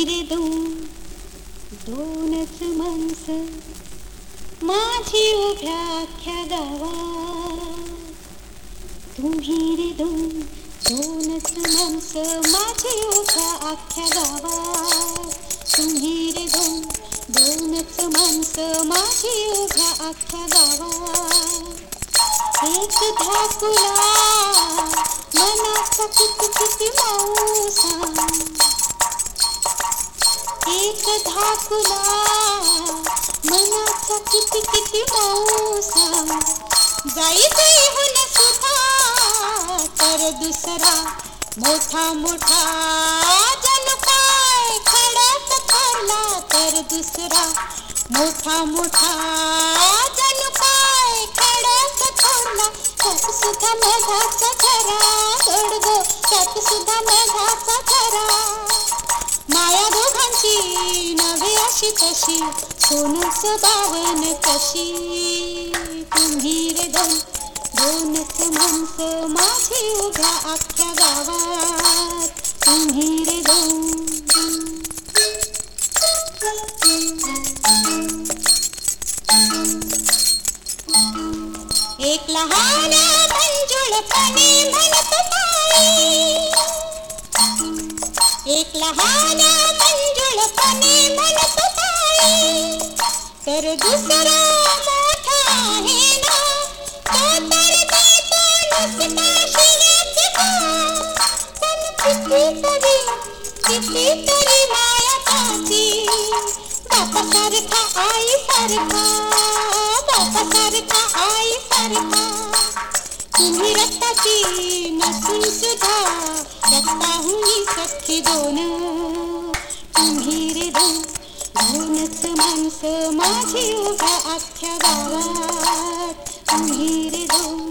तुम्ही दोन दोनच माणसं माझी उभ्या अख्ख्या गावात तुम्ही रे दोन दोनच माणसं माझी उभ्या अख्ख्या गावात तुम्ही रे दोन दोनच माणसं माझी उभ्या अख्ख्या गावात एक धाकुला मनाचा किती किती माऊसा। धाकुला मनाचा किती किती माऊसा जायचं येऊन सुद्धा तर दुसरा मोठा मोठा। जणू काय खडक ठरला तर दुसरा मोठा मोठा। जणू काय खडक ठरला त्यात सुद्धा मेघाचा खरा नव्हे अशी तशी सोनच कशी? तुम्ही रे दोन दोनच माणसं माझी उभ्या अख्ख्या गावात. तुम्ही रे दोन एक लहान मंजुळपणे म्हणत एक लहान तर दुसरा मोठा आहे ना तो तर देतो नुसता शिव्याच खा. पण कितीतरी कितीतरी माया त्याची बापासारखा आईसारखा बापासारखा आईसारखा तुम्ही रक्ताची नसून दोनच माणसं माझी उभ्या अख्ख्या गावात तुम्ही रे दोन